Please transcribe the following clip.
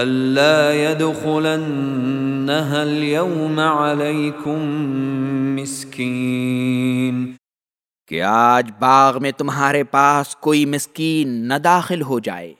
اللہ يدخلنها اليوم عليكم مسكين کہ آج باغ میں تمہارے پاس کوئی مسکین نہ داخل ہو جائے۔